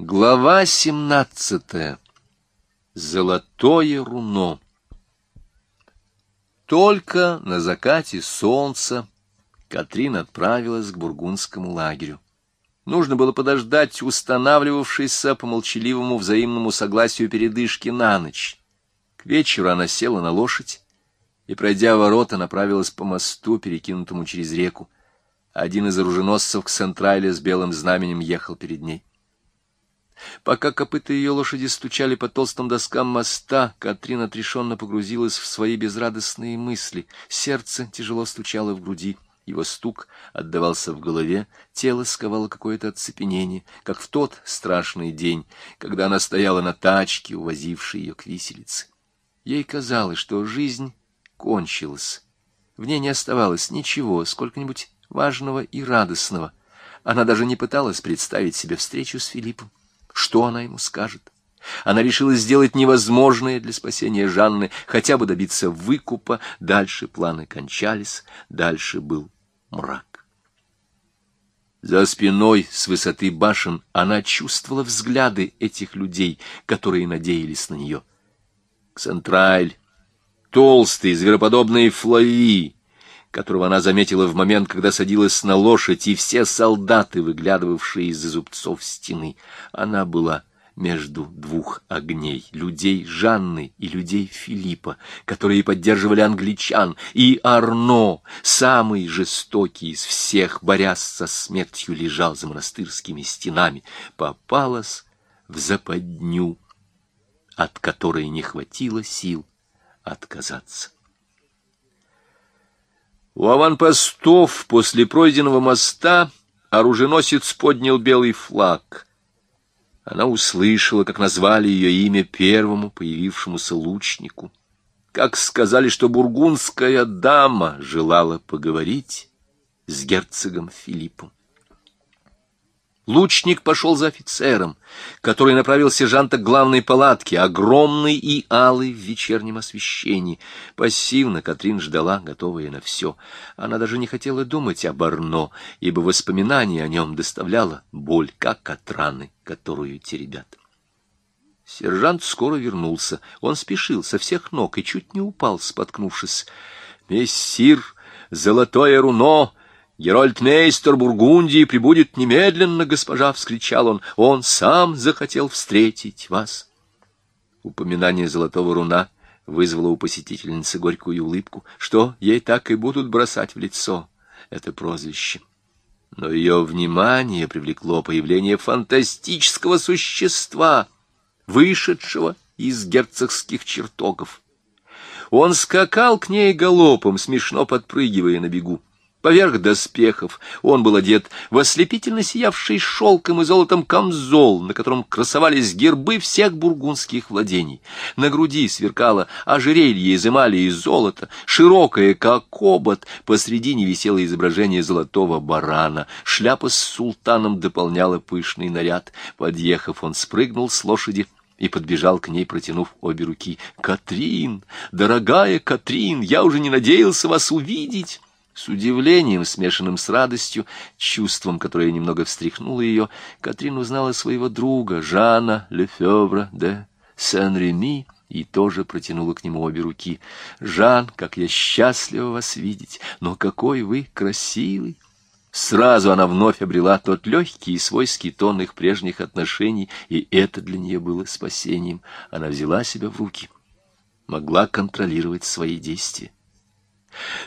Глава семнадцатая. Золотое руно. Только на закате солнца Катрин отправилась к бургундскому лагерю. Нужно было подождать устанавливавшейся по молчаливому взаимному согласию передышки на ночь. К вечеру она села на лошадь и, пройдя ворота, направилась по мосту, перекинутому через реку. Один из оруженосцев к Центрайле с белым знаменем ехал перед ней. Пока копыта ее лошади стучали по толстым доскам моста, Катрин отрешенно погрузилась в свои безрадостные мысли. Сердце тяжело стучало в груди, его стук отдавался в голове, тело сковало какое-то оцепенение, как в тот страшный день, когда она стояла на тачке, увозившей ее к виселице. Ей казалось, что жизнь кончилась. В ней не оставалось ничего, сколько-нибудь важного и радостного. Она даже не пыталась представить себе встречу с Филиппом. Что она ему скажет? Она решила сделать невозможное для спасения Жанны, хотя бы добиться выкупа. Дальше планы кончались, дальше был мрак. За спиной с высоты башен она чувствовала взгляды этих людей, которые надеялись на нее. Ксентраль, толстый, звероподобный Флави, которого она заметила в момент, когда садилась на лошадь, и все солдаты, выглядывавшие из-за зубцов стены. Она была между двух огней, людей Жанны и людей Филиппа, которые поддерживали англичан, и Арно, самый жестокий из всех, борясь со смертью, лежал за монастырскими стенами, попалась в западню, от которой не хватило сил отказаться. У аванпостов после пройденного моста оруженосец поднял белый флаг. Она услышала, как назвали ее имя первому появившемуся лучнику, как сказали, что бургундская дама желала поговорить с герцогом Филиппом. Лучник пошел за офицером, который направил сержанта к главной палатке, огромный и алый в вечернем освещении. Пассивно Катрин ждала, готовая на все. Она даже не хотела думать об Арно, ибо воспоминание о нем доставляло боль, как от раны, которую теребят. Сержант скоро вернулся. Он спешил со всех ног и чуть не упал, споткнувшись. «Мессир, золотое руно!» «Герольдмейстер Бургундии прибудет немедленно, госпожа!» — вскричал он. «Он сам захотел встретить вас!» Упоминание золотого руна вызвало у посетительницы горькую улыбку, что ей так и будут бросать в лицо это прозвище. Но ее внимание привлекло появление фантастического существа, вышедшего из герцогских чертогов. Он скакал к ней галопом, смешно подпрыгивая на бегу. Поверх доспехов он был одет в ослепительно сиявший шелком и золотом камзол, на котором красовались гербы всех бургундских владений. На груди сверкало ожерелье из эмали и золота, широкое, как обод, посредине висело изображение золотого барана. Шляпа с султаном дополняла пышный наряд. Подъехав, он спрыгнул с лошади и подбежал к ней, протянув обе руки. «Катрин, дорогая Катрин, я уже не надеялся вас увидеть!» С удивлением, смешанным с радостью, чувством, которое немного встряхнуло ее, Катрин узнала своего друга, Жана Лефевра де Сен-Реми, и тоже протянула к нему обе руки. «Жан, как я счастлива вас видеть! Но какой вы красивый!» Сразу она вновь обрела тот легкий и свойский тон их прежних отношений, и это для нее было спасением. Она взяла себя в руки, могла контролировать свои действия.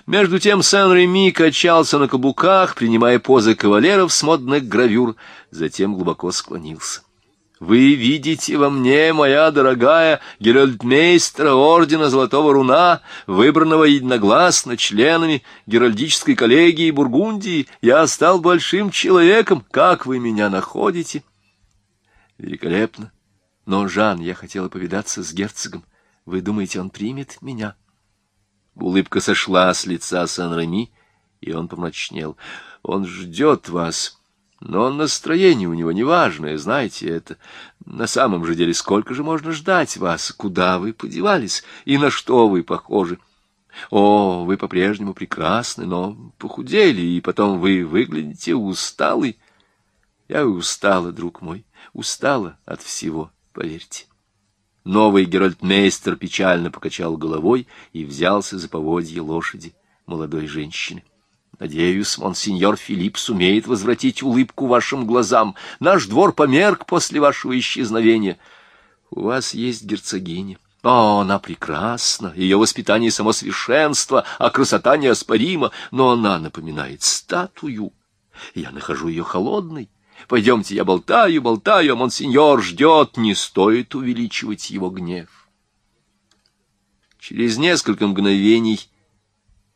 Между тем Сен-Реми качался на каблуках, принимая позы кавалеров с модных гравюр, затем глубоко склонился. «Вы видите во мне, моя дорогая геральдмейстера ордена Золотого Руна, выбранного единогласно членами Геральдической коллегии Бургундии. Я стал большим человеком. Как вы меня находите?» «Великолепно. Но, Жан, я хотела повидаться с герцогом. Вы думаете, он примет меня?» Улыбка сошла с лица Сан-Реми, и он помрачнел. «Он ждет вас, но настроение у него неважное, знаете это. На самом же деле, сколько же можно ждать вас? Куда вы подевались? И на что вы похожи?» «О, вы по-прежнему прекрасны, но похудели, и потом вы выглядите усталый». Я устала, друг мой, устала от всего, поверьте. Новый геральтмейстер печально покачал головой и взялся за поводье лошади молодой женщины. Надеюсь, монсеньор Филипп сумеет возвратить улыбку вашим глазам. Наш двор померк после вашего исчезновения. У вас есть герцогиня. О, она прекрасна, ее воспитание само совершенство, а красота неоспорима, но она напоминает статую. Я нахожу ее холодной. Пойдемте, я болтаю, болтаю, а монсеньор ждет, не стоит увеличивать его гнев. Через несколько мгновений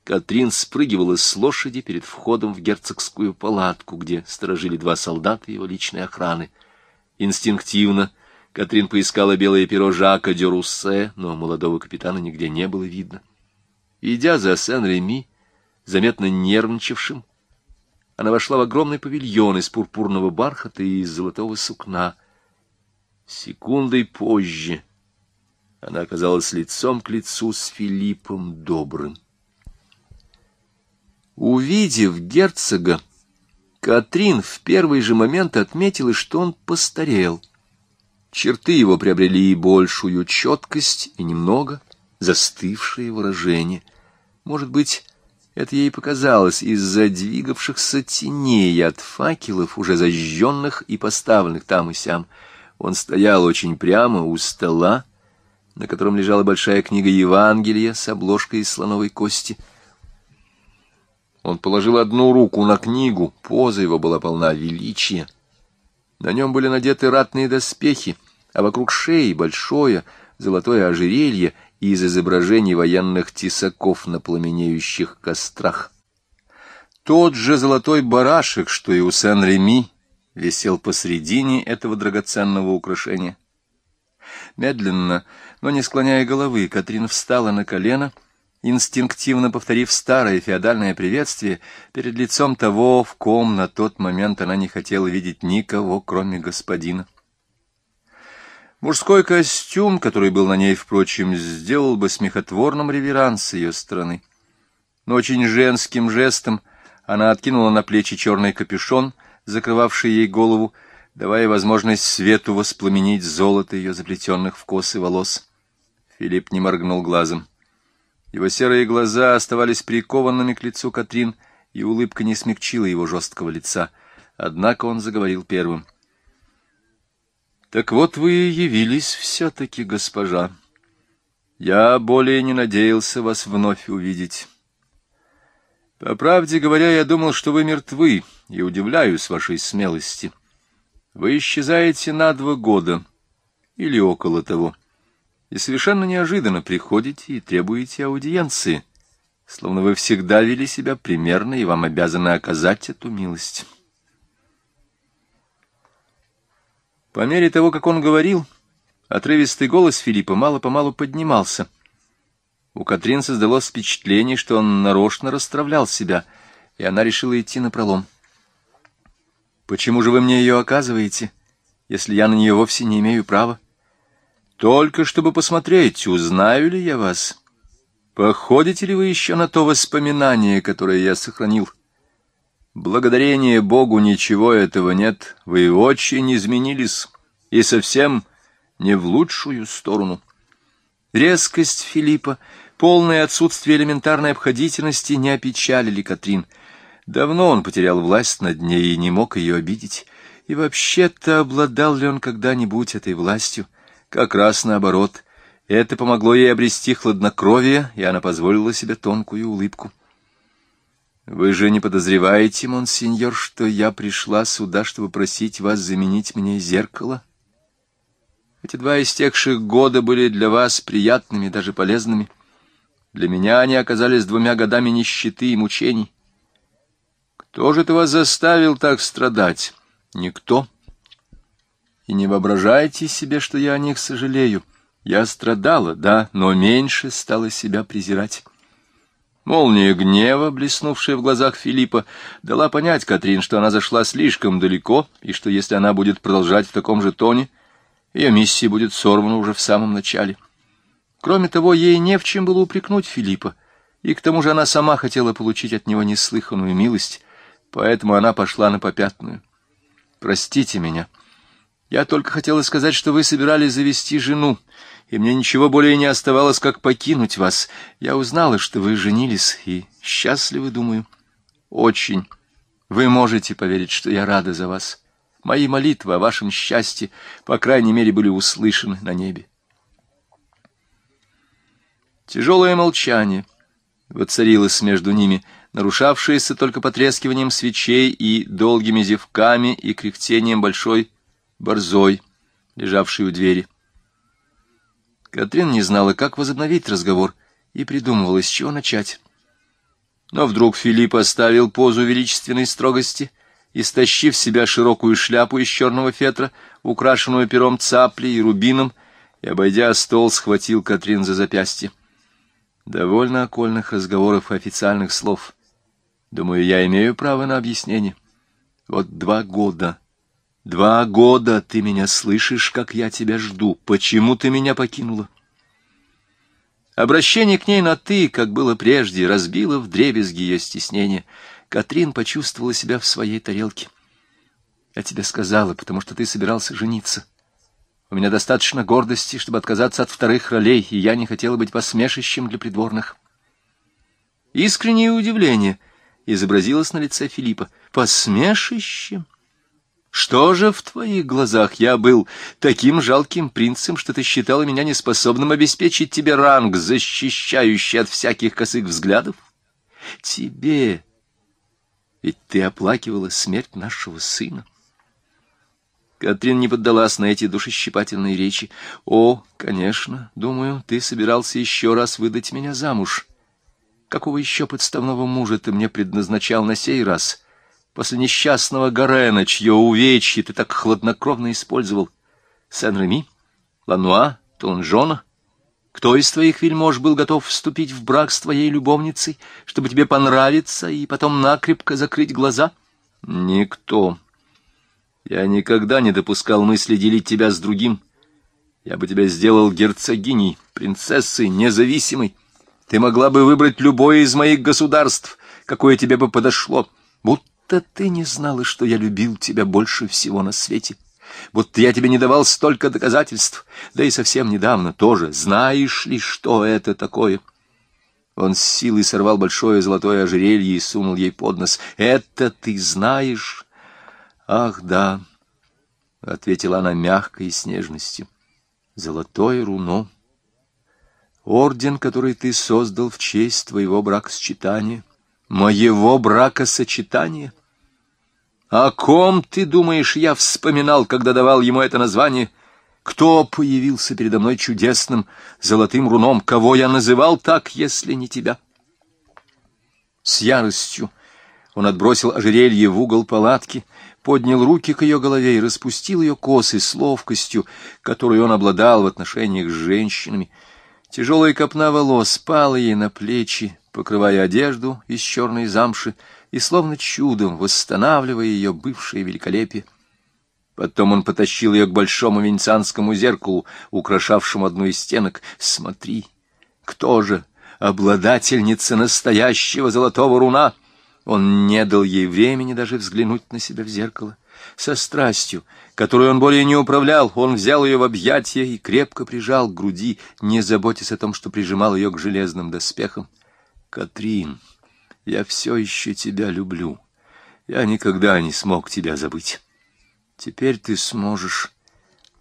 Катрин спрыгивала с лошади перед входом в герцогскую палатку, где сторожили два солдата его личной охраны. Инстинктивно Катрин поискала белое перо Жака Дюруссе, но молодого капитана нигде не было видно. Идя за Сен-Реми, заметно нервничавшим, она вошла в огромный павильон из пурпурного бархата и из золотого сукна. Секундой позже она оказалась лицом к лицу с Филиппом Добрым. Увидев герцога, Катрин в первый же момент отметила, что он постарел. Черты его приобрели большую четкость, и немного застывшее выражение. Может быть, это ей показалось из-за двигавшихся теней от факелов, уже зажженных и поставленных там и сям. Он стоял очень прямо у стола, на котором лежала большая книга Евангелия с обложкой из слоновой кости — он положил одну руку на книгу, поза его была полна величия. На нем были надеты ратные доспехи, а вокруг шеи большое золотое ожерелье из изображений военных тесаков на пламенеющих кострах. Тот же золотой барашек, что и у Сен-Реми, висел посредине этого драгоценного украшения. Медленно, но не склоняя головы, Катрин встала на колено — инстинктивно повторив старое феодальное приветствие перед лицом того, в ком на тот момент она не хотела видеть никого, кроме господина. Мужской костюм, который был на ней, впрочем, сделал бы смехотворным реверанс ее стороны. Но очень женским жестом она откинула на плечи черный капюшон, закрывавший ей голову, давая возможность свету воспламенить золото ее заплетенных в косы волос. Филипп не моргнул глазом. Его серые глаза оставались прикованными к лицу Катрин, и улыбка не смягчила его жесткого лица. Однако он заговорил первым. — Так вот вы явились все-таки, госпожа. Я более не надеялся вас вновь увидеть. По правде говоря, я думал, что вы мертвы, и удивляюсь вашей смелости. Вы исчезаете на два года или около того. — и совершенно неожиданно приходите и требуете аудиенции, словно вы всегда вели себя примерно и вам обязаны оказать эту милость. По мере того, как он говорил, отрывистый голос Филиппа мало-помалу поднимался. У Катрин создалось впечатление, что он нарочно расстравлял себя, и она решила идти напролом. «Почему же вы мне ее оказываете, если я на нее вовсе не имею права? Только чтобы посмотреть, узнаю ли я вас. Походите ли вы еще на то воспоминание, которое я сохранил? Благодарение Богу ничего этого нет. Вы очень изменились, и совсем не в лучшую сторону. Резкость Филиппа, полное отсутствие элементарной обходительности не опечалили Катрин. Давно он потерял власть над ней и не мог ее обидеть. И вообще-то обладал ли он когда-нибудь этой властью? Как раз наоборот. Это помогло ей обрести хладнокровие, и она позволила себе тонкую улыбку. «Вы же не подозреваете, монсеньор, что я пришла сюда, чтобы просить вас заменить мне зеркало? Эти два истекших года были для вас приятными, даже полезными. Для меня они оказались двумя годами нищеты и мучений. Кто же это вас заставил так страдать? Никто и не воображайте себе, что я о них сожалею. Я страдала, да, но меньше стала себя презирать. Молния гнева, блеснувшая в глазах Филиппа, дала понять Катрин, что она зашла слишком далеко, и что если она будет продолжать в таком же тоне, ее миссия будет сорвана уже в самом начале. Кроме того, ей не в чем было упрекнуть Филиппа, и к тому же она сама хотела получить от него неслыханную милость, поэтому она пошла на попятную. простите меня. Я только хотела сказать, что вы собирались завести жену, и мне ничего более не оставалось, как покинуть вас. Я узнала, что вы женились, и счастливы, думаю. Очень. Вы можете поверить, что я рада за вас. Мои молитвы о вашем счастье, по крайней мере, были услышаны на небе. Тяжелое молчание воцарилось между ними, нарушавшееся только потрескиванием свечей и долгими зевками и кряхтением большой борзой, лежавшей у двери. Катрин не знала, как возобновить разговор, и придумывала, с чего начать. Но вдруг Филипп оставил позу величественной строгости и, стащив с себя широкую шляпу из черного фетра, украшенную пером цапли и рубином, и, обойдя стол, схватил Катрин за запястье. Довольно окольных разговоров и официальных слов. Думаю, я имею право на объяснение. Вот два года. Два года ты меня слышишь, как я тебя жду. Почему ты меня покинула? Обращение к ней на «ты», как было прежде, разбило вдребезги ее стеснение. Катрин почувствовала себя в своей тарелке. Я тебе сказала, потому что ты собирался жениться. У меня достаточно гордости, чтобы отказаться от вторых ролей, и я не хотела быть посмешищем для придворных. Искреннее удивление изобразилось на лице Филиппа. Посмешищем? Что же в твоих глазах я был таким жалким принцем, что ты считала меня неспособным обеспечить тебе ранг, защищающий от всяких косых взглядов? Тебе! Ведь ты оплакивала смерть нашего сына. Катрин не поддалась на эти душещипательные речи. «О, конечно, думаю, ты собирался еще раз выдать меня замуж. Какого еще подставного мужа ты мне предназначал на сей раз? После несчастного Гарена, чье увечье ты так хладнокровно использовал? Сен-Реми? Лануа? Тонжона? Кто из твоих вельмож был готов вступить в брак с твоей любовницей, чтобы тебе понравиться и потом накрепко закрыть глаза? Никто». Я никогда не допускал мысли делить тебя с другим. Я бы тебя сделал герцогиней, принцессой, независимой. Ты могла бы выбрать любое из моих государств, какое тебе бы подошло. Будто ты не знала, что я любил тебя больше всего на свете. Будто я тебе не давал столько доказательств, да и совсем недавно тоже. Знаешь ли, что это такое?» Он с силой сорвал большое золотое ожерелье и сунул ей под нос. «Это ты знаешь?» «Ах, да», — ответила она мягко и с нежностью, — «золотое руно, орден, который ты создал в честь твоего бракосочетания, моего бракосочетания. О ком, ты думаешь, я вспоминал, когда давал ему это название?» Кто появился передо мной чудесным золотым руном? Кого я называл так, если не тебя? С яростью он отбросил ожерелье в угол палатки, поднял руки к ее голове и распустил ее косы с ловкостью, которой он обладал в отношениях с женщинами. Тяжелая копна волос спала ей на плечи, покрывая одежду из черной замши и словно чудом восстанавливая ее бывшее великолепие. Потом он потащил ее к большому венецианскому зеркалу, украшавшему одну из стенок. «Смотри, кто же обладательница настоящего золотого руна?» Он не дал ей времени даже взглянуть на себя в зеркало. Со страстью, которую он более не управлял, он взял ее в объятия и крепко прижал к груди, не заботясь о том, что прижимал ее к железным доспехам. «Катрин, я все еще тебя люблю. Я никогда не смог тебя забыть. Теперь ты сможешь.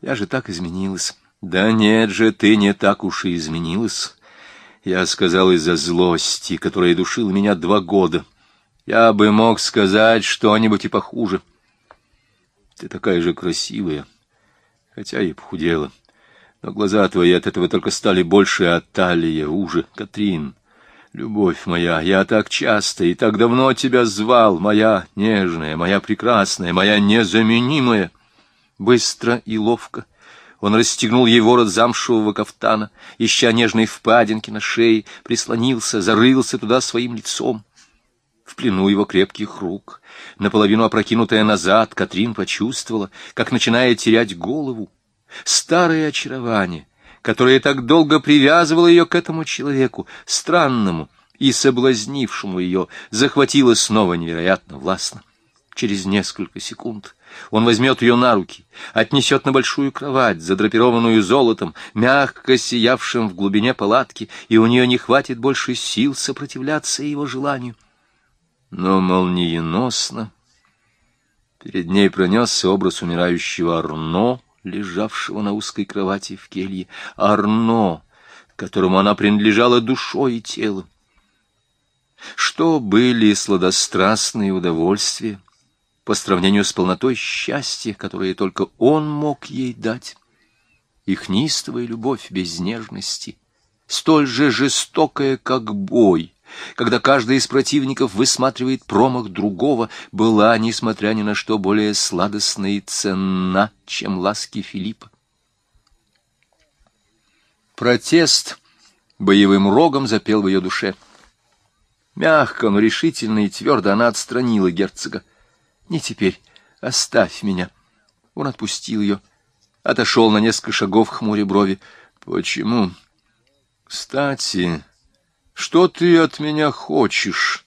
Я же так изменилась». «Да нет же, ты не так уж и изменилась». Я сказал из-за злости, которая душила меня два года. Я бы мог сказать что-нибудь и похуже. Ты такая же красивая, хотя и похудела. Но глаза твои от этого только стали больше, а талия уже. Катрин, любовь моя, я так часто и так давно тебя звал, моя нежная, моя прекрасная, моя незаменимая. Быстро и ловко он расстегнул ей ворот замшевого кафтана, ища нежные впадинки на шее, прислонился, зарылся туда своим лицом в плену его крепких рук. Наполовину опрокинутая назад, Катрин почувствовала, как начинает терять голову. Старое очарование, которое так долго привязывало ее к этому человеку, странному и соблазнившему ее, захватило снова невероятно властно. Через несколько секунд Он возьмет ее на руки, отнесет на большую кровать, задрапированную золотом, мягко сиявшим в глубине палатки, и у нее не хватит больше сил сопротивляться его желанию. Но молниеносно перед ней пронесся образ умирающего Арно, лежавшего на узкой кровати в келье. Арно, которому она принадлежала душой и телом. Что были сладострастные удовольствия по сравнению с полнотой счастья, которое только он мог ей дать? Их нистовая любовь без нежности, столь же жестокая, как бой, когда каждый из противников высматривает промах другого, была, несмотря ни на что, более сладостна и ценна, чем ласки Филиппа. Протест боевым рогом запел в ее душе — Мягко, но решительно и твердо она отстранила герцога. «Не теперь. Оставь меня». Он отпустил ее. Отошел на несколько шагов, хмуря брови. «Почему?» «Кстати, что ты от меня хочешь?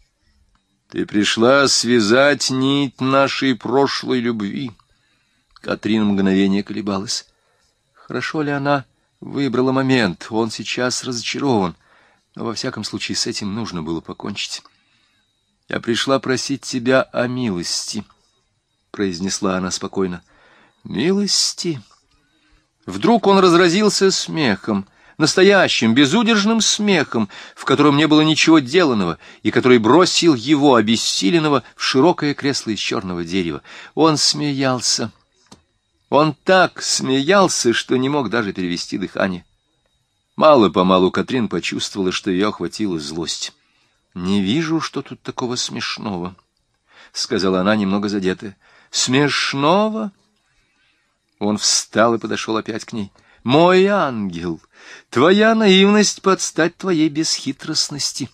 Ты пришла связать нить нашей прошлой любви». Катрин мгновение колебалась. Хорошо ли она выбрала момент? Он сейчас разочарован. — но во всяком случае с этим нужно было покончить. «Я пришла просить тебя о милости», — произнесла она спокойно. «Милости?» Вдруг он разразился смехом, настоящим, безудержным смехом, в котором не было ничего деланного, и который бросил его, обессиленного, в широкое кресло из черного дерева. Он смеялся. Он так смеялся, что не мог даже перевести дыхание. Мало-помалу Катрин почувствовала, что ее охватила злость. «Не вижу, что тут такого смешного», — сказала она, немного задетая. «Смешного?» Он встал и подошел опять к ней. «Мой ангел, твоя наивность подстать твоей бесхитростности.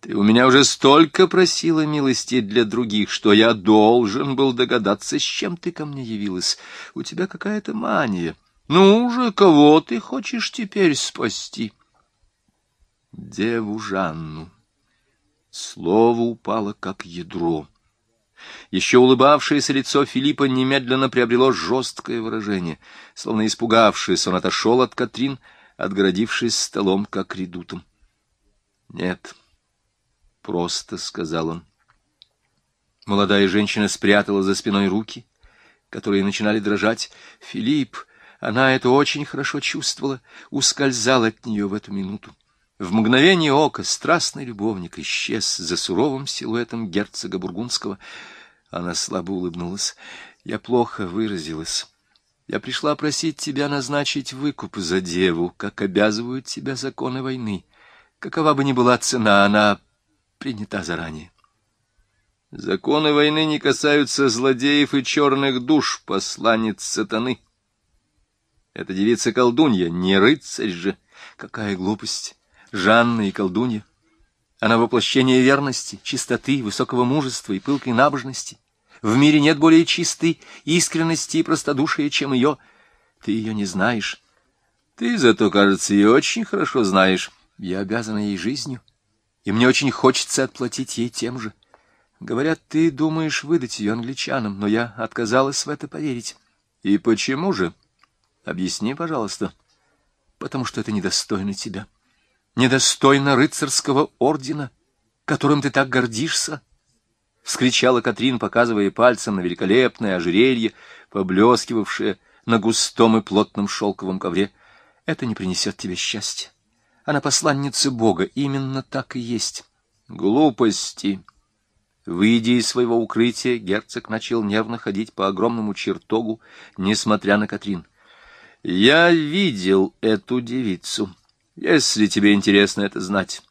Ты у меня уже столько просила милости для других, что я должен был догадаться, с чем ты ко мне явилась. У тебя какая-то мания». Ну же, кого ты хочешь теперь спасти? Деву Жанну. Слово упало, как ядро. Еще улыбавшееся лицо Филиппа немедленно приобрело жесткое выражение. Словно испугавшись, он отошел от Катрин, отгородившись столом, как редутом. «Нет, просто», — сказал он. Молодая женщина спрятала за спиной руки, которые начинали дрожать. «Филипп!» Она это очень хорошо чувствовала, ускользал от нее в эту минуту. В мгновение ока страстный любовник исчез за суровым силуэтом герцога Бургундского. Она слабо улыбнулась. «Я плохо выразилась. Я пришла просить тебя назначить выкуп за деву, как обязывают тебя законы войны. Какова бы ни была цена, она принята заранее». «Законы войны не касаются злодеев и черных душ, посланец сатаны», эта девица-колдунья, не рыцарь же. Какая глупость! Жанна и колдунья. Она воплощение верности, чистоты, высокого мужества и пылкой набожности. В мире нет более чистой искренности и простодушия, чем ее. Ты ее не знаешь. Ты зато, кажется, ее очень хорошо знаешь. Я обязана ей жизнью, и мне очень хочется отплатить ей тем же. Говорят, ты думаешь выдать ее англичанам, но я отказалась в это поверить. И почему же? — Объясни, пожалуйста. Потому что это недостойно тебя. Недостойно рыцарского ордена, которым ты так гордишься. Вскричала Катрин, показывая пальцем на великолепное ожерелье, поблескивавшее на густом и плотном шелковом ковре. Это не принесет тебе счастья. Она посланница Бога, именно так и есть. Глупости. Выйдя из своего укрытия, герцог начал нервно ходить по огромному чертогу, несмотря на Катрин. Я видел эту девицу, если тебе интересно это знать.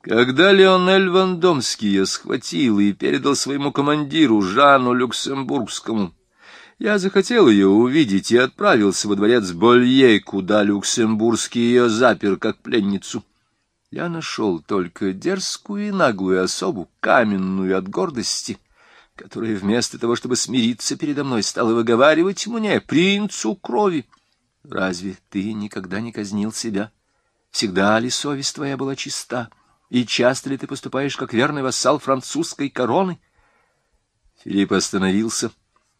Когда Леонель Вандомский ее схватил и передал своему командиру Жану Люксембургскому, я захотел ее увидеть и отправился во дворец Болье, куда Люксембургский ее запер как пленницу. Я нашел только дерзкую и наглую особу, каменную от гордости, которая вместо того, чтобы смириться передо мной, стала выговаривать мне, принцу крови. Разве ты никогда не казнил себя? Всегда ли совесть твоя была чиста? И часто ли ты поступаешь как верный вассал французской короны? Филипп остановился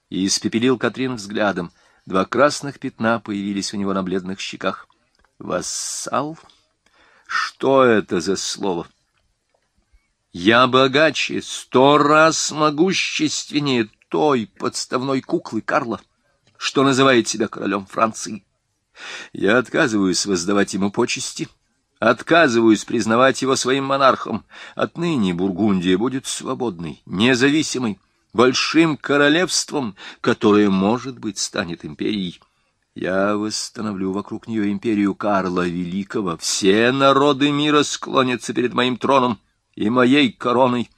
и испепелил Катрин взглядом. Два красных пятна появились у него на бледных щеках. «Вассал? Что это за слово?» «Я богаче, сто раз могущественнее той подставной куклы Карла, что называет себя королем Франции. Я отказываюсь воздавать ему почести». Отказываюсь признавать его своим монархом. Отныне Бургундия будет свободной, независимой, большим королевством, которое, может быть, станет империей. Я восстановлю вокруг нее империю Карла Великого. Все народы мира склонятся перед моим троном и моей короной.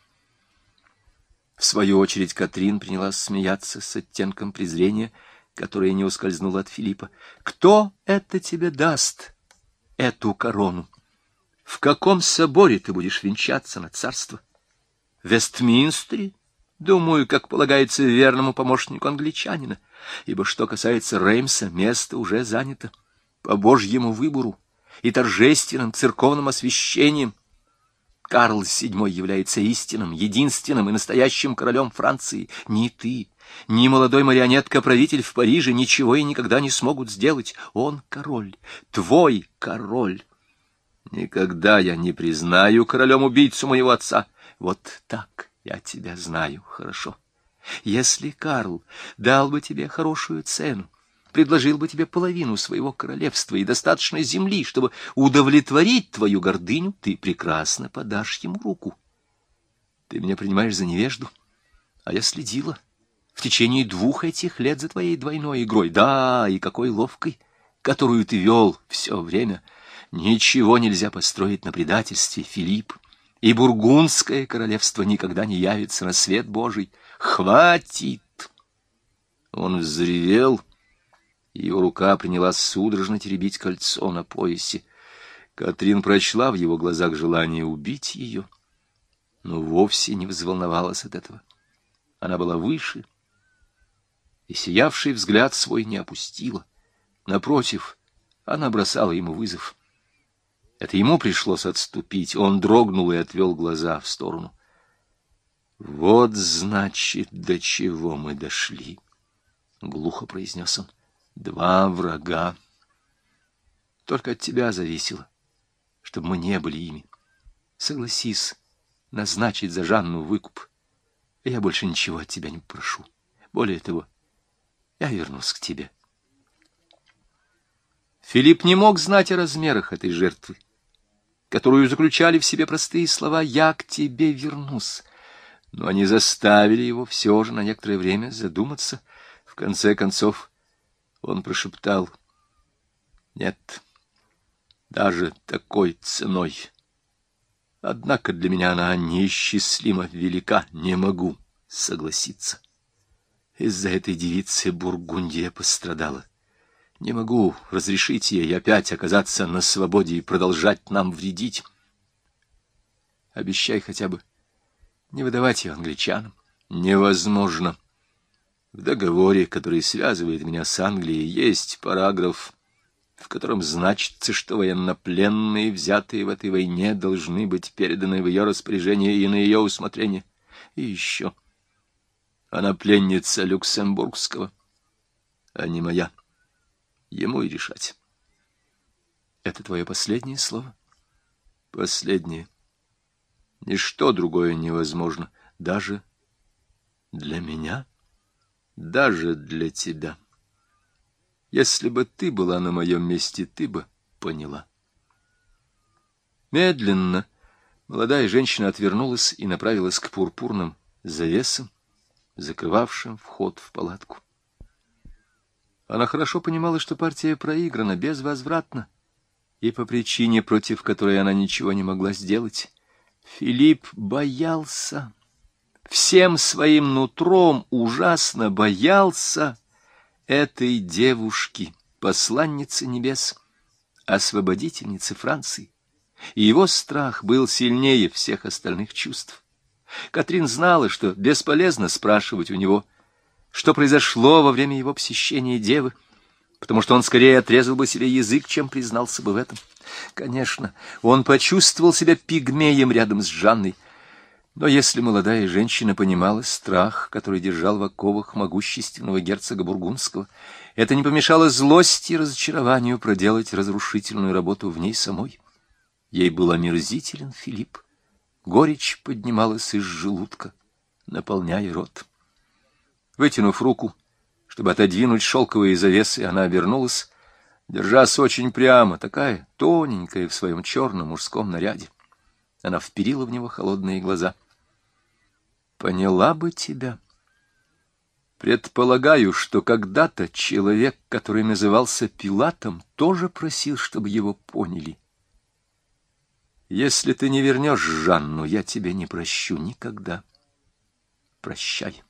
В свою очередь Катрин принялась смеяться с оттенком презрения, которое не ускользнуло от Филиппа. «Кто это тебе даст, эту корону? В каком соборе ты будешь венчаться на царство? В Вестминстере?» Думаю, как полагается верному помощнику англичанина, ибо что касается Реймса, место уже занято по Божьему выбору и торжественным церковным освящением. Карл VII является истинным, единственным и настоящим королем Франции. Ни ты, ни молодой марионетка-правитель в Париже ничего и никогда не смогут сделать. Он король, твой король. Никогда я не признаю королем убийцу моего отца. Вот так. Я тебя знаю хорошо. Если Карл дал бы тебе хорошую цену, предложил бы тебе половину своего королевства и достаточно земли, чтобы удовлетворить твою гордыню, ты прекрасно подашь ему руку. Ты меня принимаешь за невежду, а я следила в течение двух этих лет за твоей двойной игрой. Да, и какой ловкой, которую ты вел все время. Ничего нельзя построить на предательстве, Филипп и бургундское королевство никогда не явится на свет Божий. Хватит! Он взревел, его рука принялась судорожно теребить кольцо на поясе. Катрин прочла в его глазах желание убить ее, но вовсе не взволновалась от этого. Она была выше, и сиявший взгляд свой не опустила. Напротив, она бросала ему вызов — это ему пришлось отступить. Он дрогнул и отвел глаза в сторону. «Вот, значит, до чего мы дошли», — глухо произнес он. «Два врага. Только от тебя зависело, чтобы мы не были ими. Согласись назначить за Жанну выкуп. Я больше ничего от тебя не прошу. Более того, я вернусь к тебе». Филипп не мог знать о размерах этой жертвы которую заключали в себе простые слова «я к тебе вернусь». Но они заставили его все же на некоторое время задуматься. В конце концов он прошептал «Нет, даже такой ценой. Однако для меня она неисчислимо велика, не могу согласиться. Из-за этой девицы Бургундия пострадала». Не могу разрешить ей опять оказаться на свободе и продолжать нам вредить. Обещай хотя бы не выдавать ее англичанам. Невозможно. В договоре, который связывает меня с Англией, есть параграф, в котором значится, что военнопленные, взятые в этой войне, должны быть переданы в ее распоряжение и на ее усмотрение. И еще. Она пленница Люксембургского, а не моя. Ему и решать. Это твое последнее слово? Последнее. Ничто другое невозможно. Даже для меня? Даже для тебя. Если бы ты была на моем месте, ты бы поняла. Медленно молодая женщина отвернулась и направилась к пурпурным завесам, закрывавшим вход в палатку. Она хорошо понимала, что партия проиграна безвозвратно, и по причине, против которой она ничего не могла сделать. Филипп боялся, всем своим нутром ужасно боялся этой девушки, посланницы небес, освободительницы Франции. И его страх был сильнее всех остальных чувств. Катрин знала, что бесполезно спрашивать у него — что произошло во время его посещения девы, потому что он скорее отрезал бы себе язык, чем признался бы в этом. Конечно, он почувствовал себя пигмеем рядом с Жанной. Но если молодая женщина понимала страх, который держал в оковах могущественного герцога Бургундского, это не помешало злости и разочарованию проделать разрушительную работу в ней самой. Ей был омерзителен Филипп. Горечь поднималась из желудка, наполняя рот. Вытянув руку, чтобы отодвинуть шелковые завесы, она обернулась, держась очень прямо, такая тоненькая в своем черном мужском наряде. Она вперила в него холодные глаза — поняла бы тебя. Предполагаю, что когда-то человек, который назывался Пилатом, тоже просил, чтобы его поняли. Если ты не вернешь Жанну, я тебе не прощу никогда. Прощай.